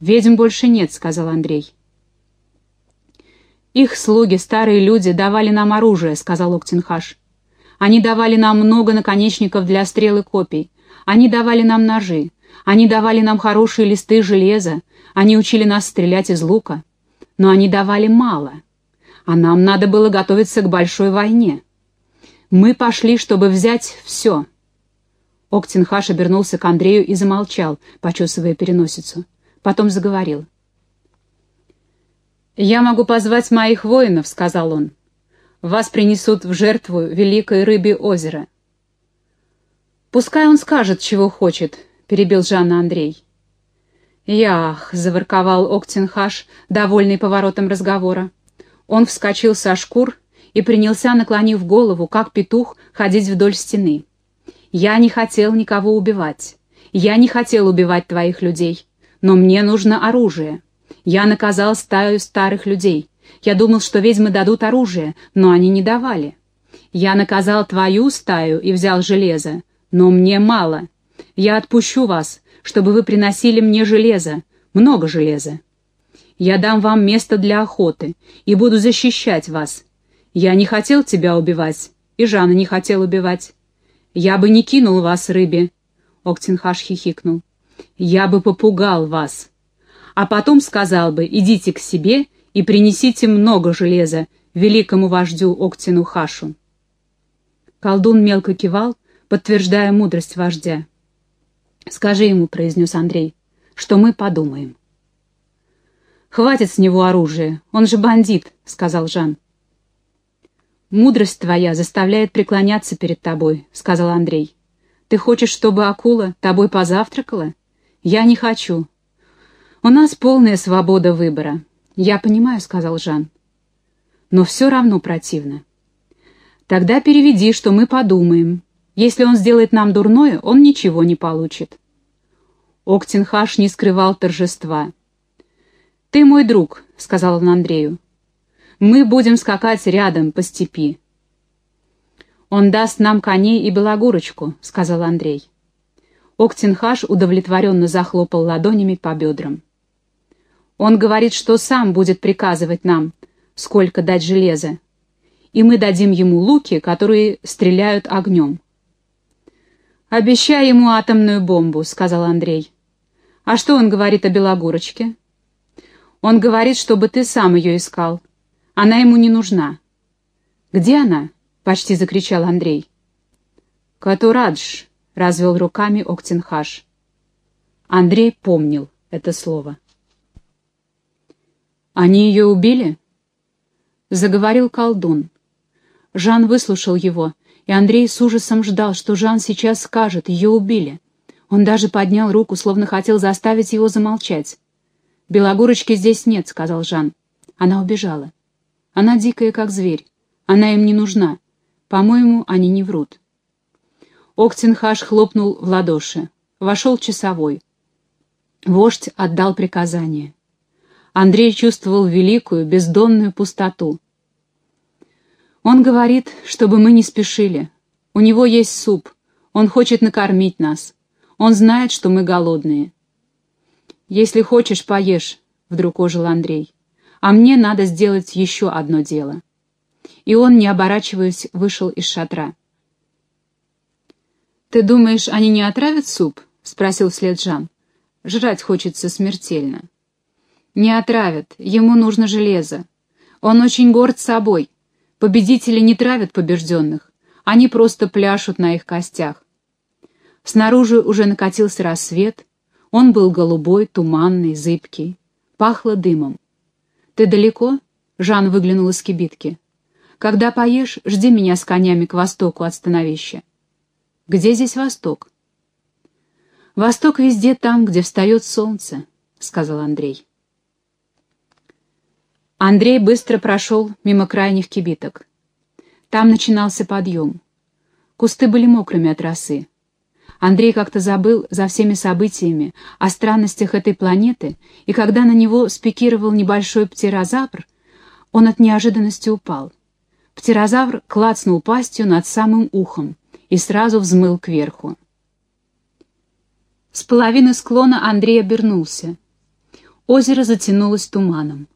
«Ведьм больше нет», — сказал Андрей. «Их слуги, старые люди, давали нам оружие», — сказал Октенхаш. «Они давали нам много наконечников для стрел и копий. Они давали нам ножи. Они давали нам хорошие листы железа. Они учили нас стрелять из лука. Но они давали мало. А нам надо было готовиться к большой войне. Мы пошли, чтобы взять все». Октенхаш обернулся к Андрею и замолчал, почесывая переносицу. Потом заговорил. «Я могу позвать моих воинов», — сказал он. «Вас принесут в жертву великой рыбе озера». «Пускай он скажет, чего хочет», — перебил Жанна Андрей. «Ях», — заворковал Октенхаш, довольный поворотом разговора. Он вскочил со шкур и принялся, наклонив голову, как петух, ходить вдоль стены. «Я не хотел никого убивать. Я не хотел убивать твоих людей но мне нужно оружие. Я наказал стаю старых людей. Я думал, что ведьмы дадут оружие, но они не давали. Я наказал твою стаю и взял железо, но мне мало. Я отпущу вас, чтобы вы приносили мне железо, много железа. Я дам вам место для охоты и буду защищать вас. Я не хотел тебя убивать, и Жанна не хотел убивать. Я бы не кинул вас рыбе. Октенхаш хихикнул я бы попугал вас. А потом сказал бы, идите к себе и принесите много железа великому вождю Октину Хашу. Колдун мелко кивал, подтверждая мудрость вождя. «Скажи ему», — произнес Андрей, — «что мы подумаем». «Хватит с него оружия, он же бандит», — сказал Жан. «Мудрость твоя заставляет преклоняться перед тобой», — сказал Андрей. «Ты хочешь, чтобы акула тобой позавтракала? «Я не хочу. У нас полная свобода выбора. Я понимаю», — сказал Жан. «Но все равно противно». «Тогда переведи, что мы подумаем. Если он сделает нам дурное, он ничего не получит». Октенхаш не скрывал торжества. «Ты мой друг», — сказал он Андрею. «Мы будем скакать рядом по степи». «Он даст нам коней и белогурочку», — сказал Андрей. Октенхаш удовлетворенно захлопал ладонями по бедрам. «Он говорит, что сам будет приказывать нам, сколько дать железа, и мы дадим ему луки, которые стреляют огнем». «Обещай ему атомную бомбу», — сказал Андрей. «А что он говорит о Белогорочке?» «Он говорит, чтобы ты сам ее искал. Она ему не нужна». «Где она?» — почти закричал Андрей. «Катурадж», развел руками Октенхаш. Андрей помнил это слово. «Они ее убили?» Заговорил колдун. Жан выслушал его, и Андрей с ужасом ждал, что Жан сейчас скажет, ее убили. Он даже поднял руку, словно хотел заставить его замолчать. «Белогорочки здесь нет», — сказал Жан. Она убежала. Она дикая, как зверь. Она им не нужна. По-моему, они не врут. Октенхаш хлопнул в ладоши. Вошел часовой. Вождь отдал приказание. Андрей чувствовал великую, бездонную пустоту. Он говорит, чтобы мы не спешили. У него есть суп. Он хочет накормить нас. Он знает, что мы голодные. «Если хочешь, поешь», — вдруг ожил Андрей. «А мне надо сделать еще одно дело». И он, не оборачиваясь, вышел из шатра. «Ты думаешь, они не отравят суп?» — спросил вслед Жан. «Жрать хочется смертельно». «Не отравят, ему нужно железо. Он очень горд собой. Победители не травят побежденных, они просто пляшут на их костях». Снаружи уже накатился рассвет, он был голубой, туманный, зыбкий. Пахло дымом. «Ты далеко?» — Жан выглянул из кибитки. «Когда поешь, жди меня с конями к востоку от становища. Где здесь восток? Восток везде там, где встает солнце, сказал Андрей. Андрей быстро прошел мимо крайних кибиток. Там начинался подъем. Кусты были мокрыми от росы. Андрей как-то забыл за всеми событиями о странностях этой планеты, и когда на него спикировал небольшой птерозавр, он от неожиданности упал. Птерозавр клацнул пастью над самым ухом, и сразу взмыл кверху. С половины склона Андрей обернулся. Озеро затянулось туманом.